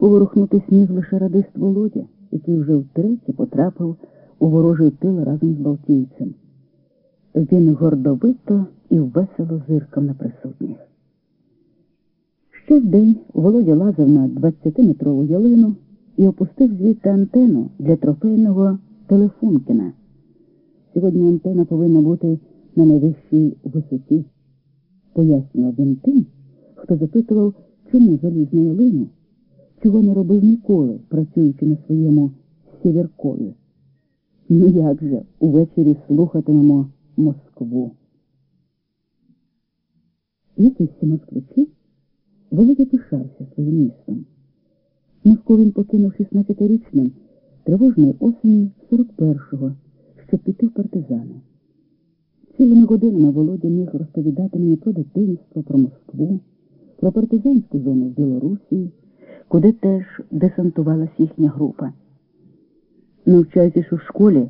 Уворухнути сніг лише радист Володя, який вже втретє потрапив у ворожий тил разом з Балтійцем. Він гордовито і весело зиркав на присутніх. Щодень Володя лазив на 20-метрову ялину і опустив звідти антенну для трофейного телефункіна. Сьогодні антена повинна бути на найвищій висоті, пояснював він тим, хто запитував, чому залізну ялину, чого не робив ніколи, працюючи на своєму сіверкові. Ну як же, увечері слухатимемо Москву. Якийсь москвичі Володя пишався своїм містом. Москву він покинув 16-річним тривожної осені 41-го, щоб піти в партизани. Цілими годинами Володя міг розповідати мені про дитинство, про Москву, про партизанську зону в Білорусі, куди теж десантувалась їхня група. Навчаючись у школі,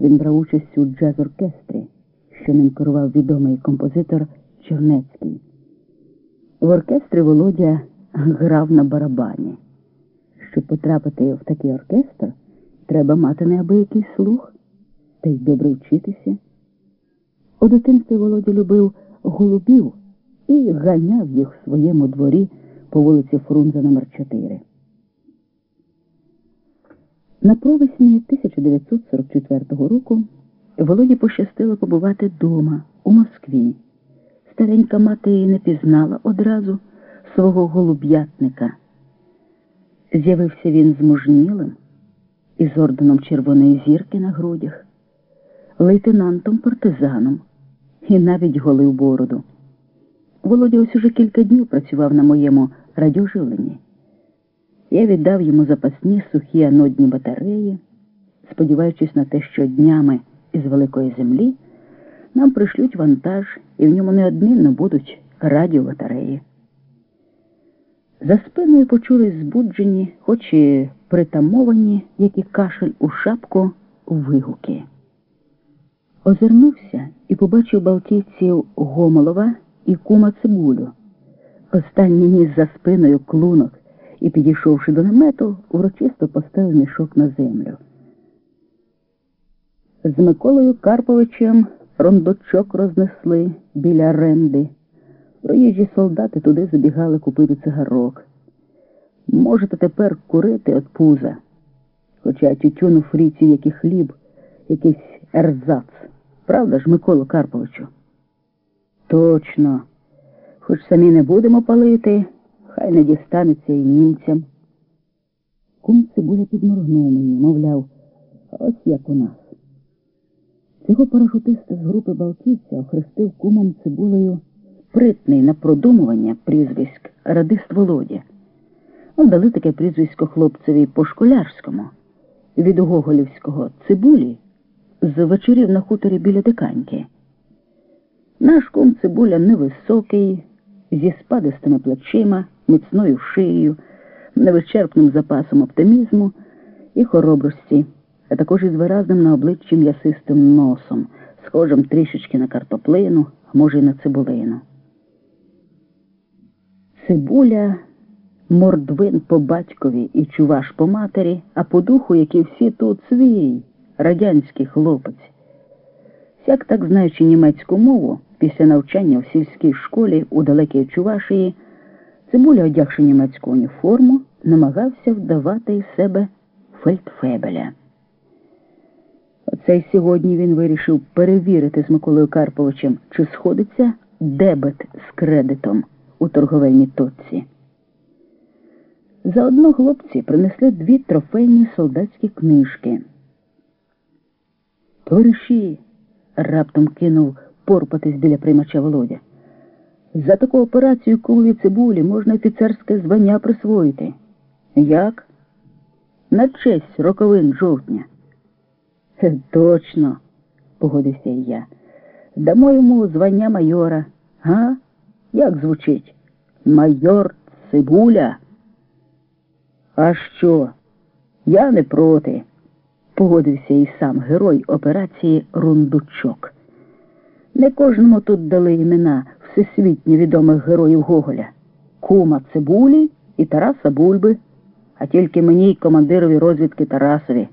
він брав участь у джаз-оркестрі, що ним керував відомий композитор Чернецький. В оркестрі Володя грав на барабані. Щоб потрапити в такий оркестр, треба мати неабиякий слух та й добре вчитися. У дитинстві Володя любив голубів і ганяв їх в своєму дворі по вулиці Фрунзе номер 4 На провесні 1944 року Володі пощастило побувати вдома у Москві. Старенька мати її не пізнала одразу свого голуб'ятника. З'явився він змужнілим із орденом Червоної зірки на грудях, лейтенантом партизаном і навіть голив бороду. Володя ось уже кілька днів працював на моєму радіоживленні. Я віддав йому запасні сухі анодні батареї, сподіваючись на те, що днями із великої землі нам пришлють вантаж, і в ньому неодмінно будуть радіобатареї. За спиною почулись збуджені, хоч і притамовані, як і кашель у шапку, вигуки. Озирнувся і побачив балтійців Гомолова і кума цибулю. Останній ніс за спиною клунок і, підійшовши до намету, урочисто поставив мішок на землю. З Миколою Карповичем рондочок рознесли біля ренди. Проїжджі солдати туди забігали купити цигарок. Можете тепер курити від пуза, хоча тютюн у фріці, як і хліб, якийсь ерзац. Правда ж, Миколу Карповичу? Точно. Хоч самі не будемо палити, хай не дістанеться і німцям. Кум цибуля підморгнув мені, мовляв, ось як у нас. Цього парашутиста з групи Балтійця охрестив кумом цибулею спритний на продумування прізвиськ радист Володя. Дали таке прізвисько хлопцеві по школярському, від Гоголівського цибулі з вечорів на хуторі біля диканьки. Наш кум цибуля невисокий, зі спадистими плечима, міцною шиєю, невичерпним запасом оптимізму і хоробрості, а також із виразним на обличчі м'ясистим носом, схожим трішечки на картоплину, а може й на цибулину. Цибуля мордвин по батькові і чуваш по матері, а по духу, як і всі тут свій, радянський хлопець. Сяк так знаючи німецьку мову, після навчання в сільській школі у далекій Чувашії, цибуля, одягши німецьку уніформу, намагався вдавати із себе фельдфебеля. Оце й сьогодні він вирішив перевірити з Миколою Карповичем, чи сходиться дебет з кредитом у торговельній точці. Заодно хлопці принесли дві трофейні солдатські книжки. Товариші, раптом кинув порпатись біля приймача Володя. За таку операцію кулі цибулі можна офіцерське звання присвоїти. Як? На честь роковин жовтня. Точно, погодився і я. Дамо йому звання майора. Га? Як звучить? Майор Цибуля? А що? Я не проти, погодився і сам герой операції Рундучок. Не кожному тут дали імена всесвітньо відомих героїв Гоголя Кума Цибулі і Тараса Бульби. а тільки мені й командирові розвідки Тарасові.